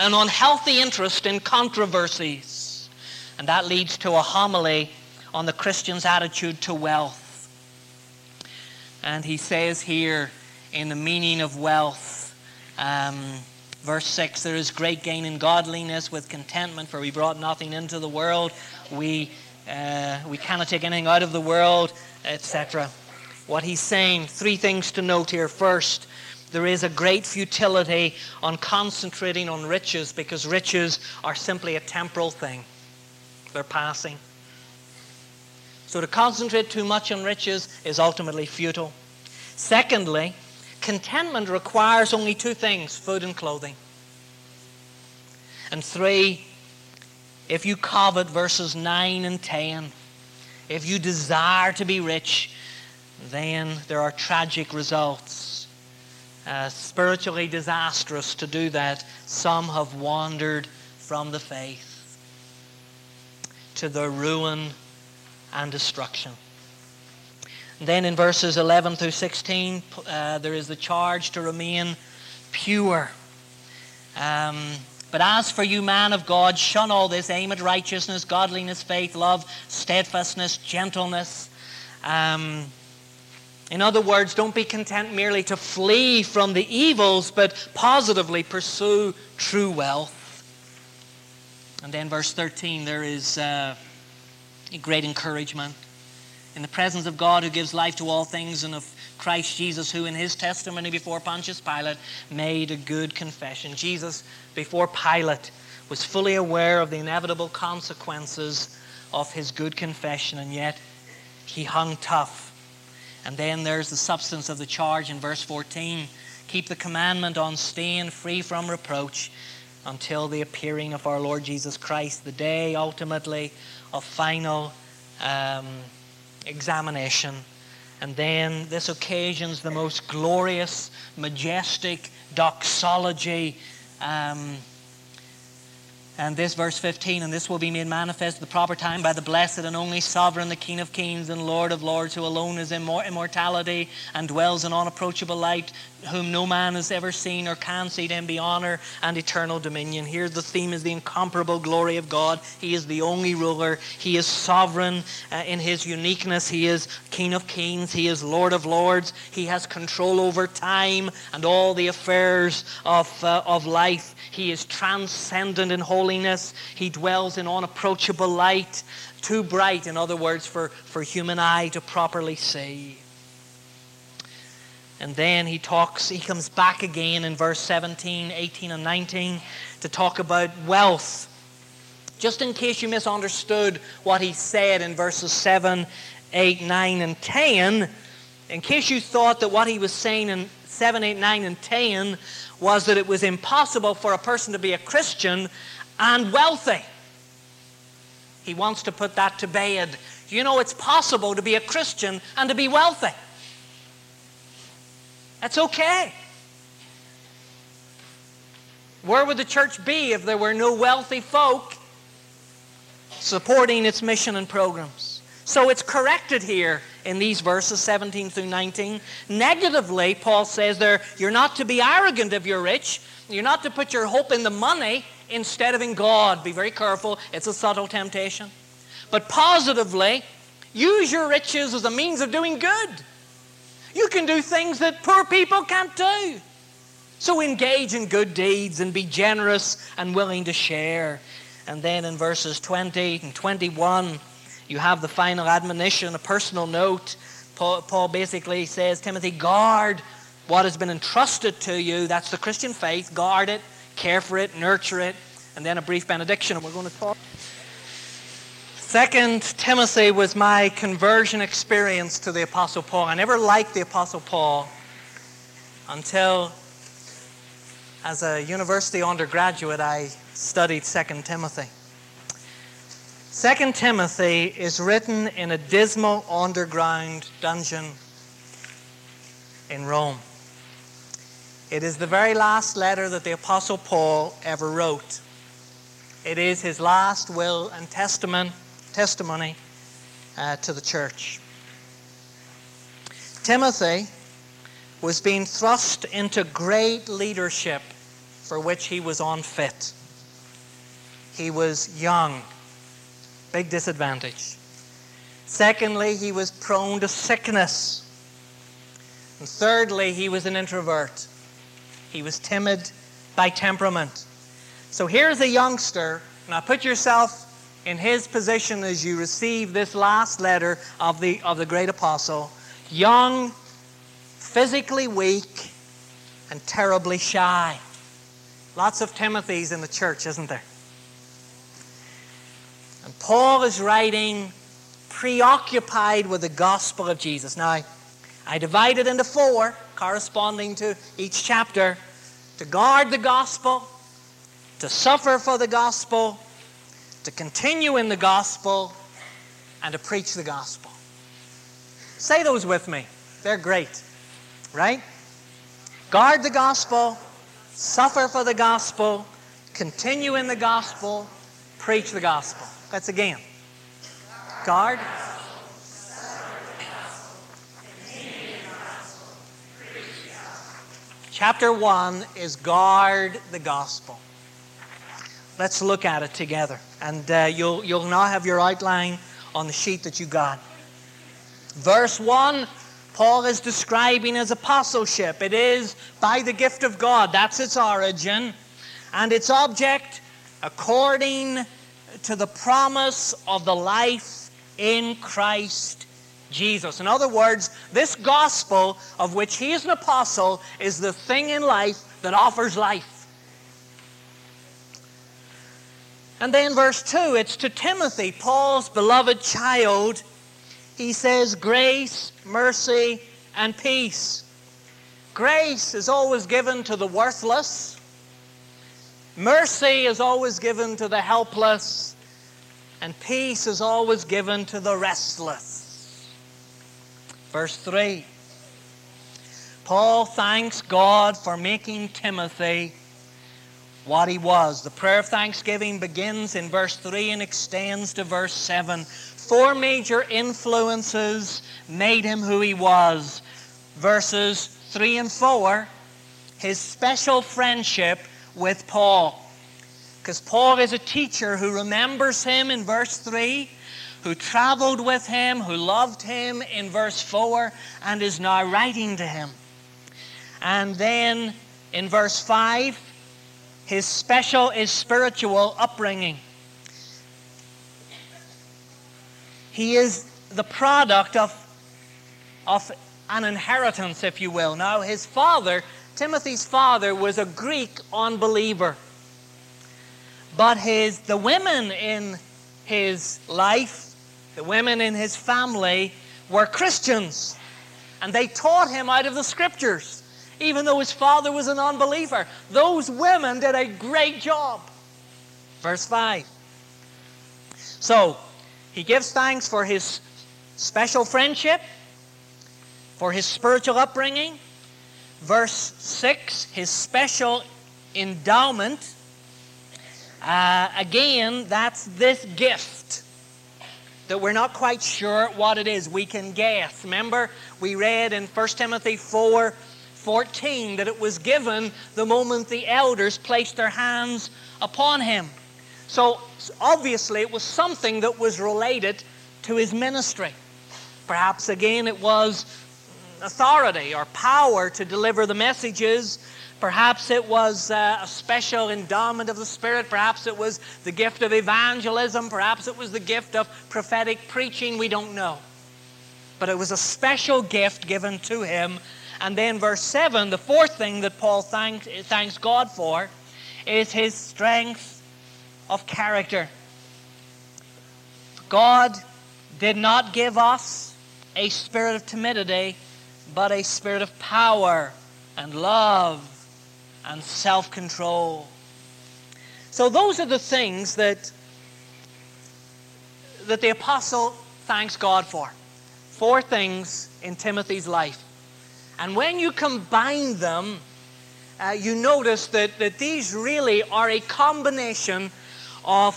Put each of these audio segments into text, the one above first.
an unhealthy interest in controversies. And that leads to a homily on the Christian's attitude to wealth. And he says here in the meaning of wealth, um, verse 6 there is great gain in godliness with contentment, for we brought nothing into the world. We, uh, we cannot take anything out of the world, etc. What he's saying, three things to note here. First, there is a great futility on concentrating on riches because riches are simply a temporal thing, they're passing. So to concentrate too much on riches is ultimately futile. Secondly, contentment requires only two things food and clothing. And three, if you covet verses 9 and 10, if you desire to be rich, then there are tragic results. Uh, spiritually disastrous to do that. Some have wandered from the faith to their ruin and destruction. Then in verses 11 through 16, uh, there is the charge to remain pure. Um, but as for you, man of God, shun all this, aim at righteousness, godliness, faith, love, steadfastness, gentleness. Um, in other words, don't be content merely to flee from the evils, but positively pursue true wealth. And then, verse 13, there is. Uh, great encouragement. In the presence of God who gives life to all things and of Christ Jesus, who in his testimony before Pontius Pilate made a good confession. Jesus, before Pilate, was fully aware of the inevitable consequences of his good confession, and yet he hung tough. And then there's the substance of the charge in verse 14 keep the commandment on staying free from reproach until the appearing of our Lord Jesus Christ, the day ultimately of final um, examination. And then this occasions the most glorious, majestic doxology um, and this verse 15, and this will be made manifest at the proper time by the blessed and only sovereign, the King of kings and Lord of lords, who alone is in immortality and dwells in unapproachable light, whom no man has ever seen or can see, to him be honor and eternal dominion. Here the theme is the incomparable glory of God. He is the only ruler. He is sovereign uh, in his uniqueness. He is King of kings. He is Lord of lords. He has control over time and all the affairs of, uh, of life. He is transcendent in holiness. He dwells in unapproachable light, too bright, in other words, for, for human eye to properly see. And then he talks, he comes back again in verse 17, 18, and 19 to talk about wealth. Just in case you misunderstood what he said in verses 7, 8, 9, and 10, in case you thought that what he was saying in 7, 8, 9, and 10 was that it was impossible for a person to be a Christian and wealthy. He wants to put that to bed. You know, it's possible to be a Christian and to be wealthy. That's okay. Where would the church be if there were no wealthy folk supporting its mission and programs? So it's corrected here in these verses 17 through 19. Negatively, Paul says there, you're not to be arrogant if you're rich. You're not to put your hope in the money instead of in God. Be very careful, it's a subtle temptation. But positively, use your riches as a means of doing good. You can do things that poor people can't do. So engage in good deeds and be generous and willing to share. And then in verses 20 and 21, you have the final admonition, a personal note. Paul, Paul basically says, Timothy, guard what has been entrusted to you. That's the Christian faith. Guard it, care for it, nurture it. And then a brief benediction, and we're going to talk. Second Timothy was my conversion experience to the Apostle Paul. I never liked the Apostle Paul until, as a university undergraduate, I studied Second Timothy. Second Timothy is written in a dismal underground dungeon in Rome. It is the very last letter that the Apostle Paul ever wrote. It is his last will and testament, testimony uh, to the church. Timothy was being thrust into great leadership for which he was unfit. He was young. Big disadvantage. Secondly, he was prone to sickness. And thirdly, he was an introvert. He was timid by temperament. So here's a youngster. Now put yourself in his position as you receive this last letter of the, of the great apostle. Young, physically weak, and terribly shy. Lots of Timothys in the church, isn't there? And Paul is writing preoccupied with the gospel of Jesus. Now, I divide it into four, corresponding to each chapter to guard the gospel, to suffer for the gospel, to continue in the gospel, and to preach the gospel. Say those with me. They're great, right? Guard the gospel, suffer for the gospel, continue in the gospel, preach the gospel. That's again. Guard. Chapter 1 is guard the gospel. Let's look at it together. And uh, you'll, you'll now have your outline on the sheet that you got. Verse 1, Paul is describing his apostleship. It is by the gift of God. That's its origin. And its object, according to the promise of the life in Christ Jesus. In other words, this gospel of which he is an apostle is the thing in life that offers life. And then verse 2, it's to Timothy, Paul's beloved child. He says, Grace, mercy, and peace. Grace is always given to the worthless. Mercy is always given to the helpless. And peace is always given to the restless. Verse 3 Paul thanks God for making Timothy what he was. The prayer of thanksgiving begins in verse 3 and extends to verse 7. Four major influences made him who he was. Verses 3 and 4, his special friendship with Paul. Because Paul is a teacher who remembers him in verse 3, who traveled with him, who loved him in verse 4, and is now writing to him. And then in verse 5, his special is spiritual upbringing. He is the product of, of an inheritance, if you will. Now, his father, Timothy's father, was a Greek unbeliever. But his, the women in his life, the women in his family, were Christians. And they taught him out of the scriptures even though his father was an unbeliever. Those women did a great job. Verse 5. So, he gives thanks for his special friendship, for his spiritual upbringing. Verse 6, his special endowment. Uh, again, that's this gift that we're not quite sure what it is. We can guess. Remember, we read in 1 Timothy 4 14 that it was given the moment the elders placed their hands upon him. So obviously it was something that was related to his ministry. Perhaps again it was authority or power to deliver the messages. Perhaps it was uh, a special endowment of the Spirit. Perhaps it was the gift of evangelism. Perhaps it was the gift of prophetic preaching. We don't know. But it was a special gift given to him and then verse 7, the fourth thing that Paul thanks, thanks God for is his strength of character. God did not give us a spirit of timidity, but a spirit of power and love and self control. So, those are the things that, that the apostle thanks God for. Four things in Timothy's life. And when you combine them, uh, you notice that, that these really are a combination of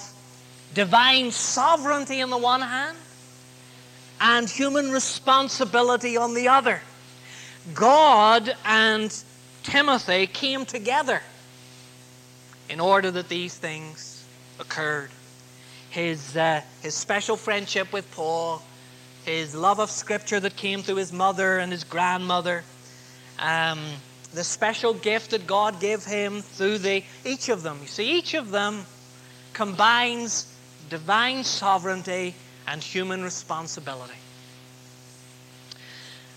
divine sovereignty on the one hand and human responsibility on the other. God and Timothy came together in order that these things occurred. His, uh, his special friendship with Paul, his love of Scripture that came through his mother and his grandmother, um, the special gift that God gave him through the, each of them. You see, each of them combines divine sovereignty and human responsibility.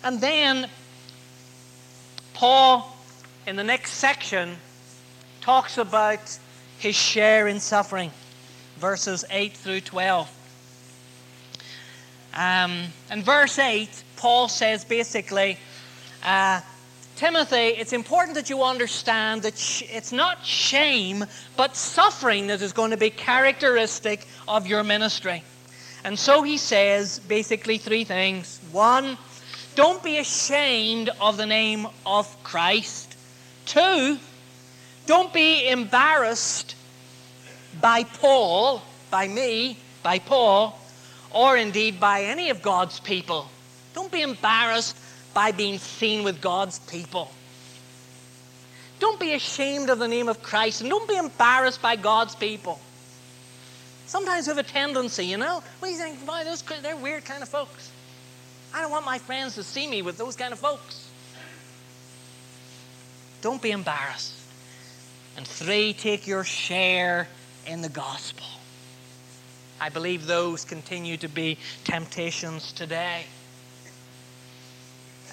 And then Paul, in the next section, talks about his share in suffering, verses 8 through 12. Um, in verse 8, Paul says basically, uh, Timothy, it's important that you understand that sh- it's not shame, but suffering that is going to be characteristic of your ministry. And so he says basically three things. One, don't be ashamed of the name of Christ. Two, don't be embarrassed by Paul, by me, by Paul, or indeed by any of God's people. Don't be embarrassed by being seen with God's people. Don't be ashamed of the name of Christ and don't be embarrassed by God's people. Sometimes we have a tendency, you know, we think, boy, those, they're weird kind of folks. I don't want my friends to see me with those kind of folks. Don't be embarrassed. And three, take your share in the gospel. I believe those continue to be temptations today.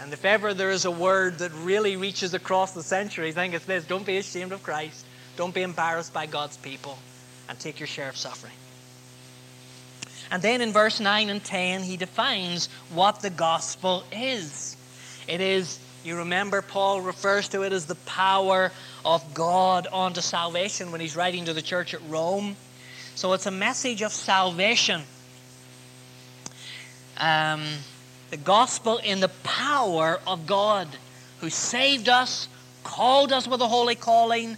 And if ever there is a word that really reaches across the centuries, I think it's this don't be ashamed of Christ, don't be embarrassed by God's people, and take your share of suffering. And then in verse 9 and 10, he defines what the gospel is. It is, you remember, Paul refers to it as the power of God unto salvation when he's writing to the church at Rome. So it's a message of salvation. Um, the gospel in the power of God who saved us, called us with a holy calling.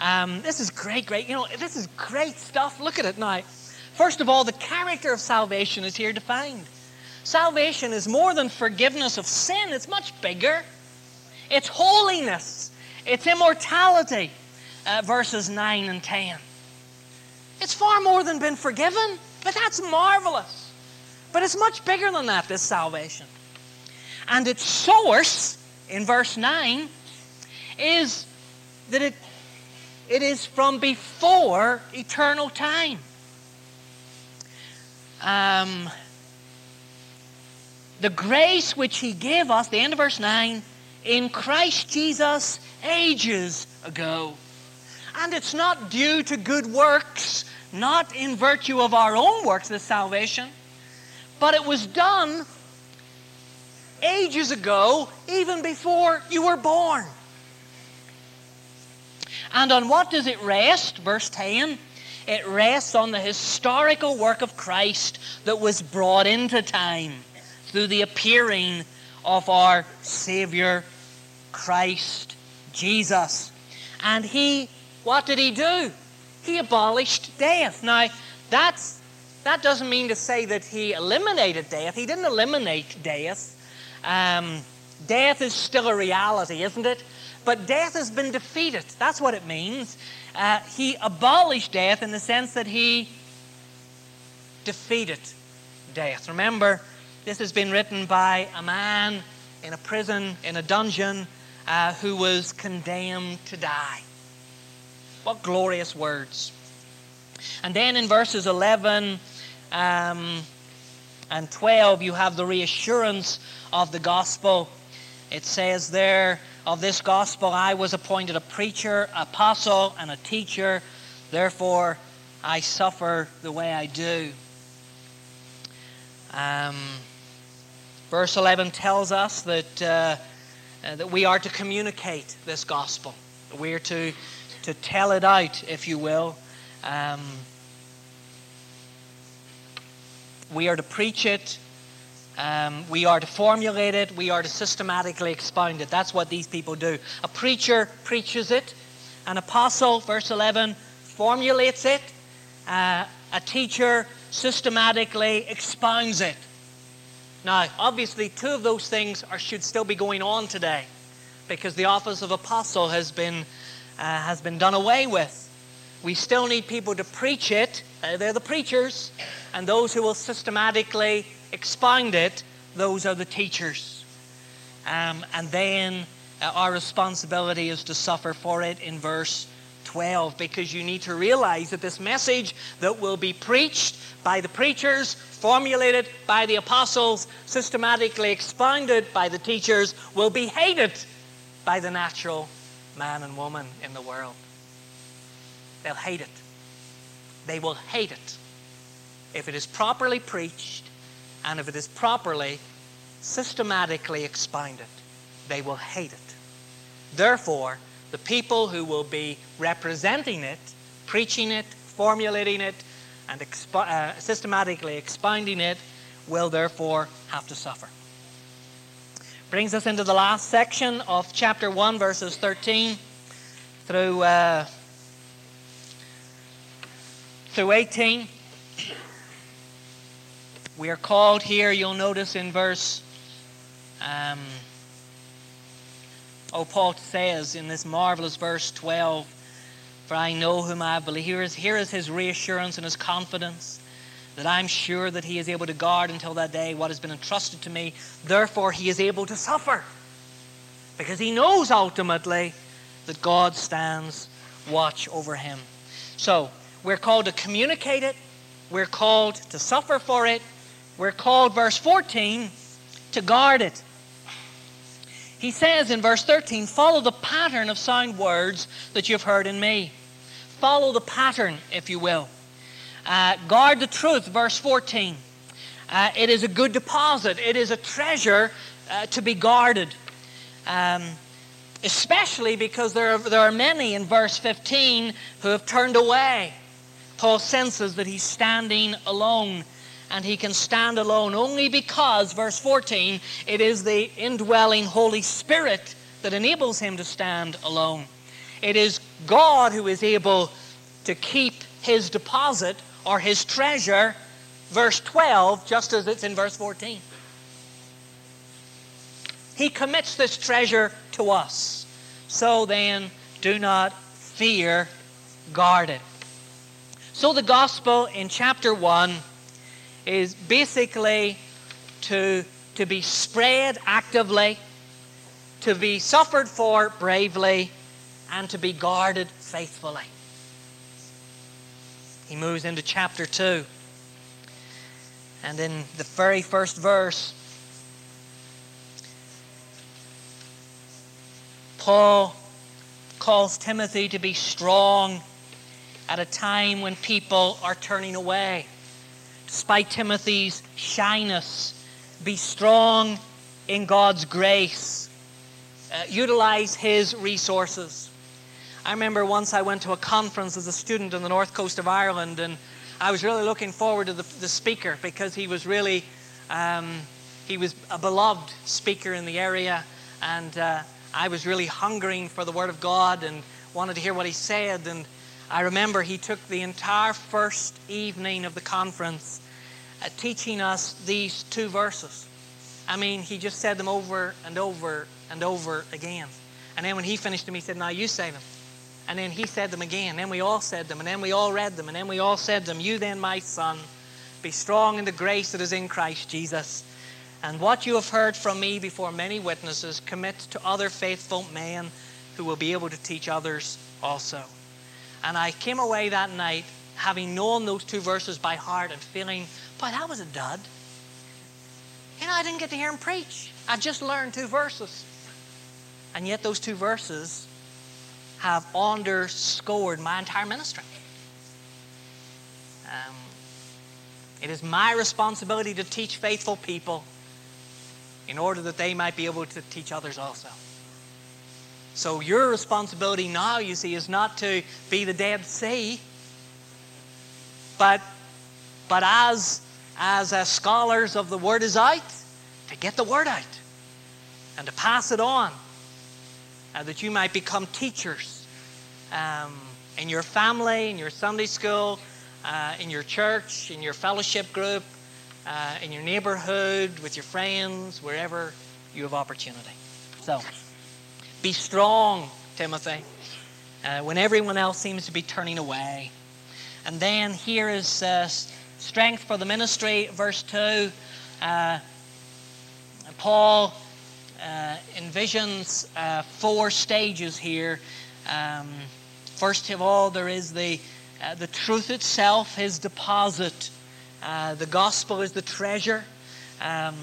Um, this is great, great. You know, this is great stuff. Look at it now. First of all, the character of salvation is here defined. Salvation is more than forgiveness of sin, it's much bigger. It's holiness, it's immortality, uh, verses 9 and 10. It's far more than been forgiven, but that's marvelous. But it's much bigger than that, this salvation. And its source, in verse 9, is that it, it is from before eternal time. Um, the grace which he gave us, the end of verse 9, in Christ Jesus ages ago. And it's not due to good works, not in virtue of our own works, this salvation. But it was done ages ago, even before you were born. And on what does it rest? Verse 10 it rests on the historical work of Christ that was brought into time through the appearing of our Savior, Christ Jesus. And He, what did He do? He abolished death. Now, that's that doesn't mean to say that he eliminated death. He didn't eliminate death. Um, death is still a reality, isn't it? But death has been defeated. That's what it means. Uh, he abolished death in the sense that he defeated death. Remember, this has been written by a man in a prison, in a dungeon, uh, who was condemned to die. What glorious words. And then in verses 11 um, and 12, you have the reassurance of the gospel. It says there, of this gospel, I was appointed a preacher, apostle, and a teacher. Therefore, I suffer the way I do. Um, verse 11 tells us that, uh, uh, that we are to communicate this gospel. We are to, to tell it out, if you will. Um, we are to preach it. Um, we are to formulate it. We are to systematically expound it. That's what these people do. A preacher preaches it. An apostle, verse 11, formulates it. Uh, a teacher systematically expounds it. Now, obviously, two of those things are, should still be going on today because the office of apostle has been, uh, has been done away with. We still need people to preach it. Uh, they're the preachers. And those who will systematically expound it, those are the teachers. Um, and then uh, our responsibility is to suffer for it in verse 12 because you need to realize that this message that will be preached by the preachers, formulated by the apostles, systematically expounded by the teachers, will be hated by the natural man and woman in the world. They'll hate it. They will hate it if it is properly preached and if it is properly, systematically expounded. They will hate it. Therefore, the people who will be representing it, preaching it, formulating it, and uh, systematically expounding it will therefore have to suffer. Brings us into the last section of chapter 1, verses 13 through, uh, through 18. We are called here, you'll notice in verse. Um, oh, Paul says in this marvelous verse 12, For I know whom I believe. Here is, here is his reassurance and his confidence that I'm sure that he is able to guard until that day what has been entrusted to me. Therefore, he is able to suffer. Because he knows ultimately that God stands watch over him. So, we're called to communicate it, we're called to suffer for it, we're called, verse 14, to guard it. He says in verse 13, follow the pattern of sound words that you've heard in me. Follow the pattern, if you will. Uh, guard the truth, verse 14. Uh, it is a good deposit, it is a treasure uh, to be guarded. Um, especially because there are, there are many in verse 15 who have turned away. Paul senses that he's standing alone, and he can stand alone only because, verse 14, it is the indwelling Holy Spirit that enables him to stand alone. It is God who is able to keep his deposit or his treasure, verse 12, just as it's in verse 14. He commits this treasure to us. So then, do not fear, guard it. So the gospel in chapter 1 is basically to, to be spread actively, to be suffered for bravely, and to be guarded faithfully. He moves into chapter 2. And in the very first verse, Paul calls Timothy to be strong at a time when people are turning away. Despite Timothy's shyness, be strong in God's grace. Uh, utilize his resources. I remember once I went to a conference as a student in the north coast of Ireland, and I was really looking forward to the, the speaker because he was really um, he was a beloved speaker in the area, and uh, I was really hungering for the Word of God and wanted to hear what he said. And I remember he took the entire first evening of the conference uh, teaching us these two verses. I mean, he just said them over and over and over again. And then when he finished them, he said, Now you say them. And then he said them again. And then we all said them. And then we all read them. And then we all said them. You then, my son, be strong in the grace that is in Christ Jesus. And what you have heard from me before many witnesses, commit to other faithful men who will be able to teach others also. And I came away that night having known those two verses by heart and feeling, boy, that was a dud. You know, I didn't get to hear him preach. I just learned two verses. And yet, those two verses have underscored my entire ministry. Um, it is my responsibility to teach faithful people in order that they might be able to teach others also. So, your responsibility now, you see, is not to be the Dead Sea, but, but as, as uh, scholars of the Word is out, to get the Word out and to pass it on uh, that you might become teachers um, in your family, in your Sunday school, uh, in your church, in your fellowship group, uh, in your neighborhood, with your friends, wherever you have opportunity. So, be strong, Timothy. uh, when everyone else seems to be turning away. And then here is uh, strength for the ministry, verse 2. Uh, Paul uh, envisions uh, four stages here. Um, first of all, there is the, uh, the truth itself, his deposit. The gospel is the treasure. Um,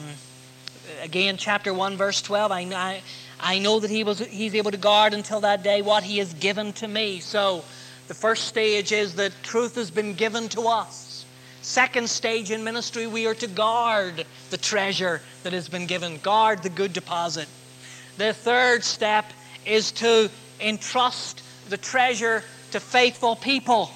again, chapter 1, verse 12. I, I, I know that he was, he's able to guard until that day what he has given to me. So, the first stage is that truth has been given to us. Second stage in ministry, we are to guard the treasure that has been given, guard the good deposit. The third step is to entrust the treasure to faithful people.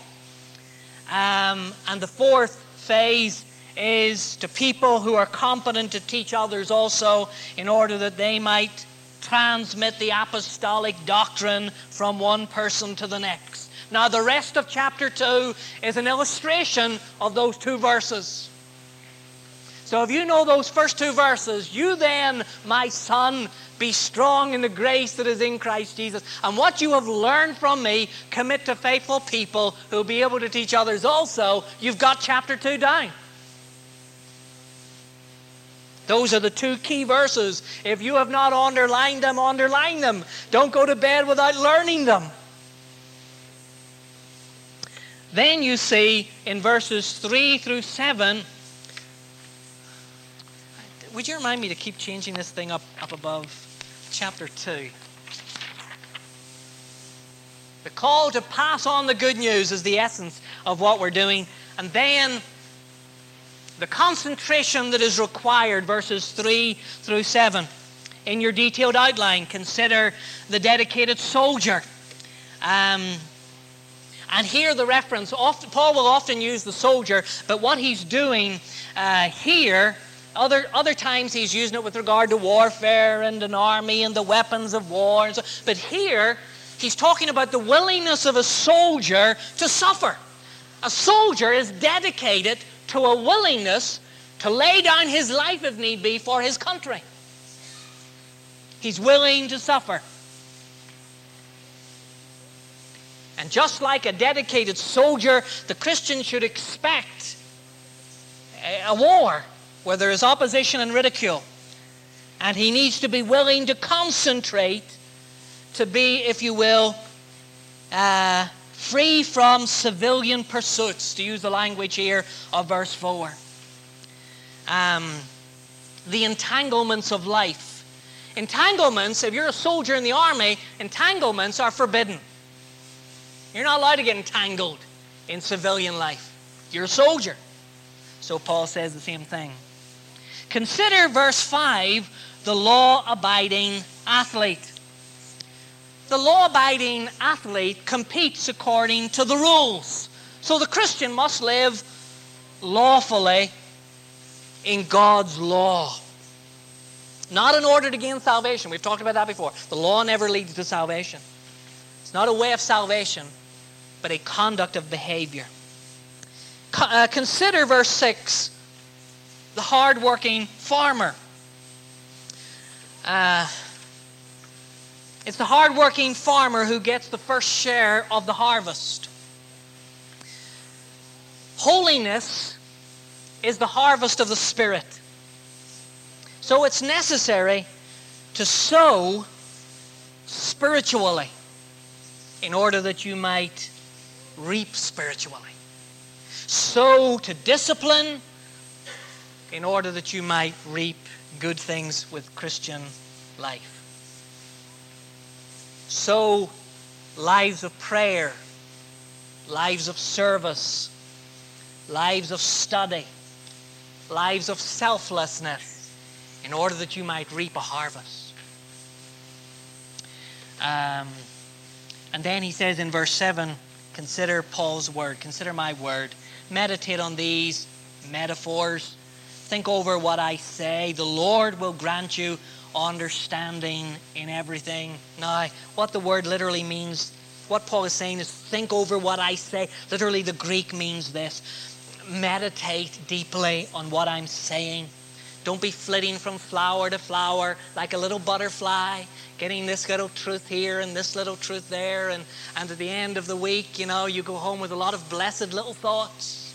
Um, and the fourth phase is to people who are competent to teach others also in order that they might transmit the apostolic doctrine from one person to the next. Now, the rest of chapter 2 is an illustration of those two verses. So, if you know those first two verses, you then, my son, be strong in the grace that is in Christ Jesus. And what you have learned from me, commit to faithful people who'll be able to teach others also. You've got chapter 2 down. Those are the two key verses. If you have not underlined them, underline them. Don't go to bed without learning them. Then you see in verses 3 through 7. Would you remind me to keep changing this thing up, up above chapter 2? The call to pass on the good news is the essence of what we're doing. And then the concentration that is required, verses 3 through 7. In your detailed outline, consider the dedicated soldier. Um, and here the reference, often, Paul will often use the soldier, but what he's doing uh, here, other, other times he's using it with regard to warfare and an army and the weapons of war. So, but here, he's talking about the willingness of a soldier to suffer. A soldier is dedicated to a willingness to lay down his life if need be for his country. He's willing to suffer. And just like a dedicated soldier, the Christian should expect a war where there is opposition and ridicule. And he needs to be willing to concentrate, to be, if you will, uh, free from civilian pursuits, to use the language here of verse 4. Um, the entanglements of life. Entanglements, if you're a soldier in the army, entanglements are forbidden. You're not allowed to get entangled in civilian life. You're a soldier. So Paul says the same thing. Consider verse 5 the law abiding athlete. The law abiding athlete competes according to the rules. So the Christian must live lawfully in God's law. Not in order to gain salvation. We've talked about that before. The law never leads to salvation. It's not a way of salvation, but a conduct of behavior. Uh, consider verse 6 the hardworking farmer. Uh, it's the hardworking farmer who gets the first share of the harvest. Holiness is the harvest of the Spirit. So it's necessary to sow spiritually in order that you might reap spiritually. Sow to discipline in order that you might reap good things with Christian life. Sow lives of prayer, lives of service, lives of study, lives of selflessness, in order that you might reap a harvest. Um, and then he says in verse 7 consider Paul's word, consider my word, meditate on these metaphors, think over what I say. The Lord will grant you understanding in everything. Now, what the word literally means, what Paul is saying is think over what I say. Literally, the Greek means this meditate deeply on what I'm saying. Don't be flitting from flower to flower like a little butterfly, getting this little truth here and this little truth there. And, and at the end of the week, you know, you go home with a lot of blessed little thoughts.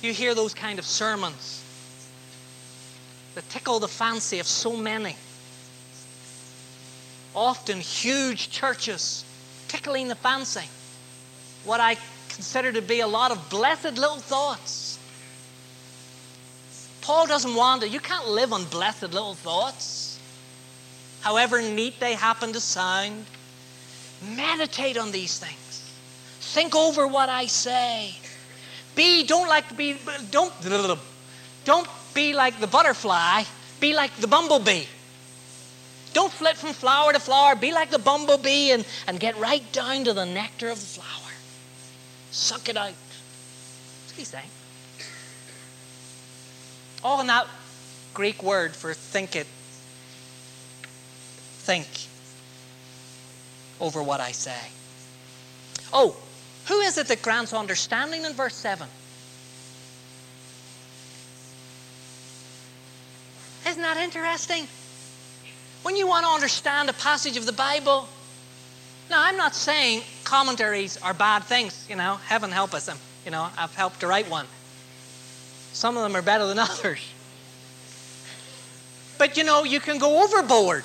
You hear those kind of sermons that tickle the fancy of so many. Often huge churches tickling the fancy. What I consider to be a lot of blessed little thoughts. Paul doesn't want it. You can't live on blessed little thoughts, however neat they happen to sound. Meditate on these things. Think over what I say. Be, don't like to be, don't, don't be like the butterfly. Be like the bumblebee. Don't flit from flower to flower. Be like the bumblebee and, and get right down to the nectar of the flower. Suck it out. That's what he's saying. All in that Greek word for think it. Think over what I say. Oh, who is it that grants understanding in verse 7? Isn't that interesting? When you want to understand a passage of the Bible, now I'm not saying commentaries are bad things, you know, heaven help us. Um, you know, I've helped to write one. Some of them are better than others. But you know, you can go overboard.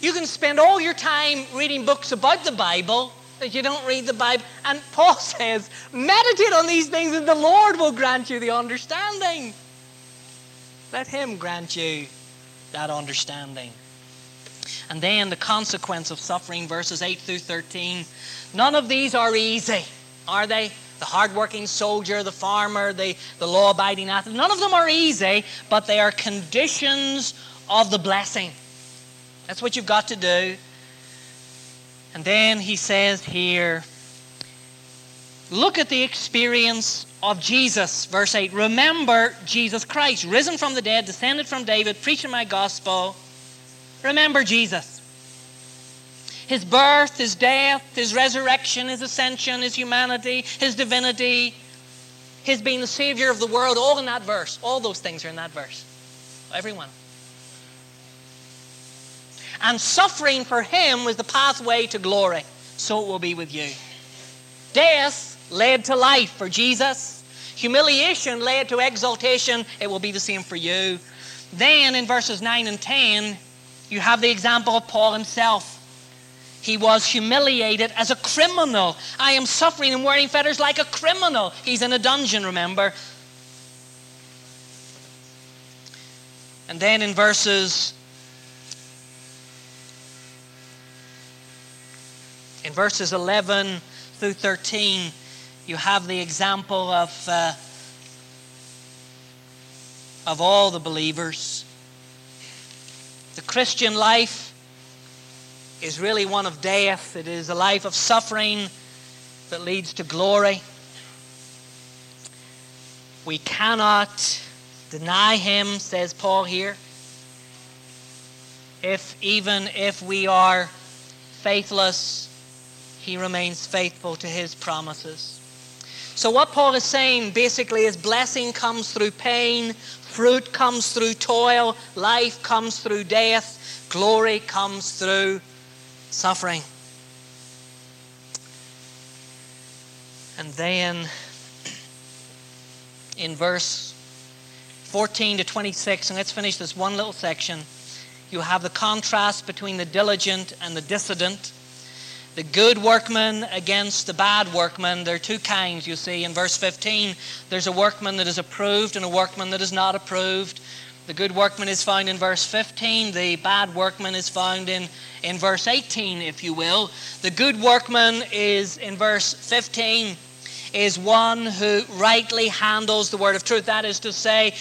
You can spend all your time reading books about the Bible that you don't read the Bible. And Paul says, meditate on these things and the Lord will grant you the understanding. Let Him grant you that understanding. And then the consequence of suffering, verses 8 through 13. None of these are easy, are they? The hardworking soldier, the farmer, the, the law abiding athlete, none of them are easy, but they are conditions of the blessing. That's what you've got to do. And then he says here, look at the experience of Jesus, verse 8. Remember Jesus Christ, risen from the dead, descended from David, preaching my gospel. Remember Jesus. His birth, his death, his resurrection, his ascension, his humanity, his divinity, his being the Savior of the world, all in that verse. All those things are in that verse. Everyone. And suffering for him was the pathway to glory. So it will be with you. Death led to life for Jesus. Humiliation led to exaltation. It will be the same for you. Then in verses 9 and 10, you have the example of Paul himself. He was humiliated as a criminal. I am suffering and wearing fetters like a criminal. He's in a dungeon, remember. And then in verses in verses 11 through 13, you have the example of, uh, of all the believers. The Christian life is really one of death, it is a life of suffering that leads to glory. We cannot deny him, says Paul here. If even if we are faithless, he remains faithful to his promises. So, what Paul is saying basically is blessing comes through pain, fruit comes through toil, life comes through death, glory comes through suffering. And then in verse 14 to 26, and let's finish this one little section, you have the contrast between the diligent and the dissident the good workman against the bad workman. There are two kinds, you see. In verse 15, there's a workman that is approved and a workman that is not approved. The good workman is found in verse 15. The bad workman is found in, in verse 18, if you will. The good workman is, in verse 15, is one who rightly handles the word of truth. That is to say,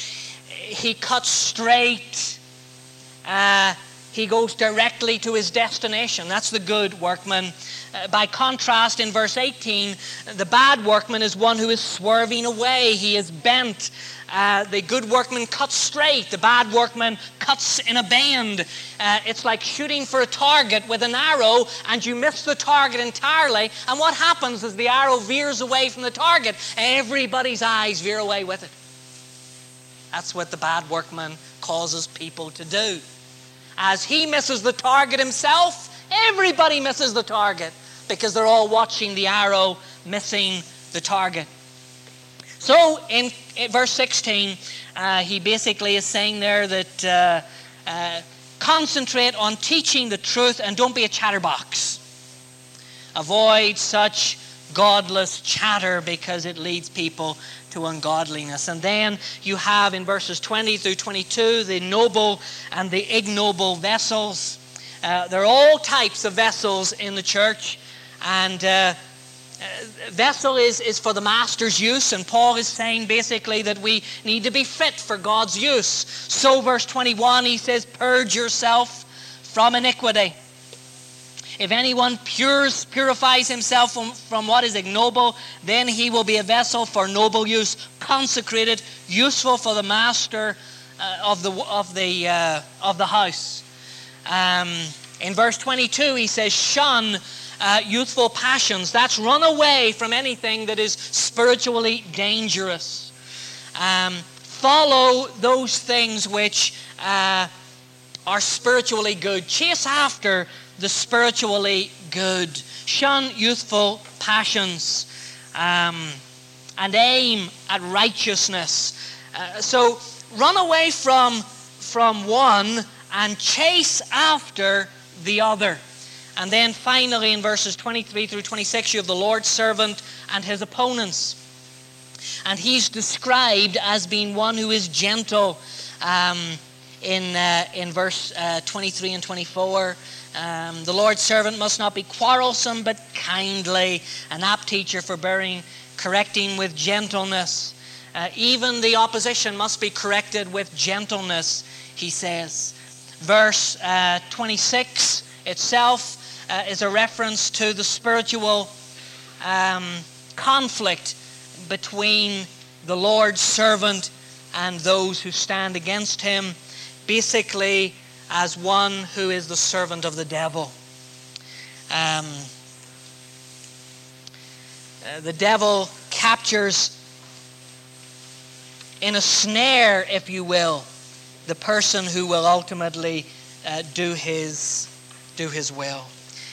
he cuts straight. Uh, he goes directly to his destination. That's the good workman. Uh, by contrast, in verse 18, the bad workman is one who is swerving away. He is bent. Uh, the good workman cuts straight. The bad workman cuts in a bend. Uh, it's like shooting for a target with an arrow and you miss the target entirely. And what happens is the arrow veers away from the target. Everybody's eyes veer away with it. That's what the bad workman causes people to do. As he misses the target himself, everybody misses the target because they're all watching the arrow missing the target. So in, verse 16, uh, he basically is saying there that uh, uh, concentrate on teaching the truth and don't be a chatterbox. Avoid such godless chatter because it leads people to ungodliness. And then you have in verses 20 through 22 the noble and the ignoble vessels. Uh, there are all types of vessels in the church, and uh, uh, vessel is, is for the master's use, and Paul is saying basically that we need to be fit for God's use. So, verse 21, he says, Purge yourself from iniquity. If anyone pures, purifies himself from, from what is ignoble, then he will be a vessel for noble use, consecrated, useful for the master uh, of, the, of, the, uh, of the house. Um, in verse 22, he says, Shun uh, youthful passions. That's run away from anything that is spiritually dangerous. Um, follow those things which uh, are spiritually good. Chase after the spiritually good. Shun youthful passions um, and aim at righteousness. Uh, so run away from, from one and chase after the other. And then finally, in verses 23 through 26, you have the Lord's servant and his opponents. And he's described as being one who is gentle um, in, uh, in verse uh, 23 and 24. Um, the Lord's servant must not be quarrelsome, but kindly, an apt teacher for bearing, correcting with gentleness. Uh, even the opposition must be corrected with gentleness, he says. Verse uh, 26 itself uh, is a reference to the spiritual um, conflict between the Lord's servant and those who stand against him. Basically, as one who is the servant of the devil. Um, uh, the devil captures in a snare, if you will, the person who will ultimately uh, do his do his will.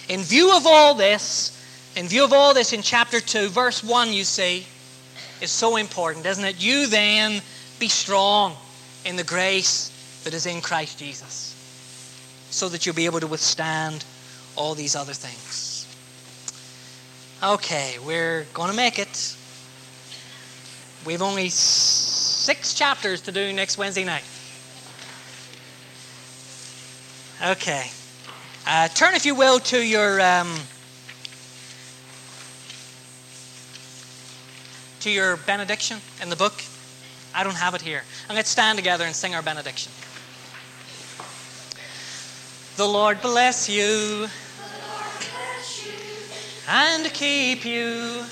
In view of all this, in view of all this, in chapter two, verse one, you see, is so important, isn't it? You then be strong in the grace that is in Christ Jesus so that you'll be able to withstand all these other things. Okay, we're going to make it. We've only six chapters to do next Wednesday night. Okay. Uh, turn, if you will, to your um, to your benediction in the book. I don't have it here. And let's stand together and sing our benediction. The Lord bless you, bless you. and keep you.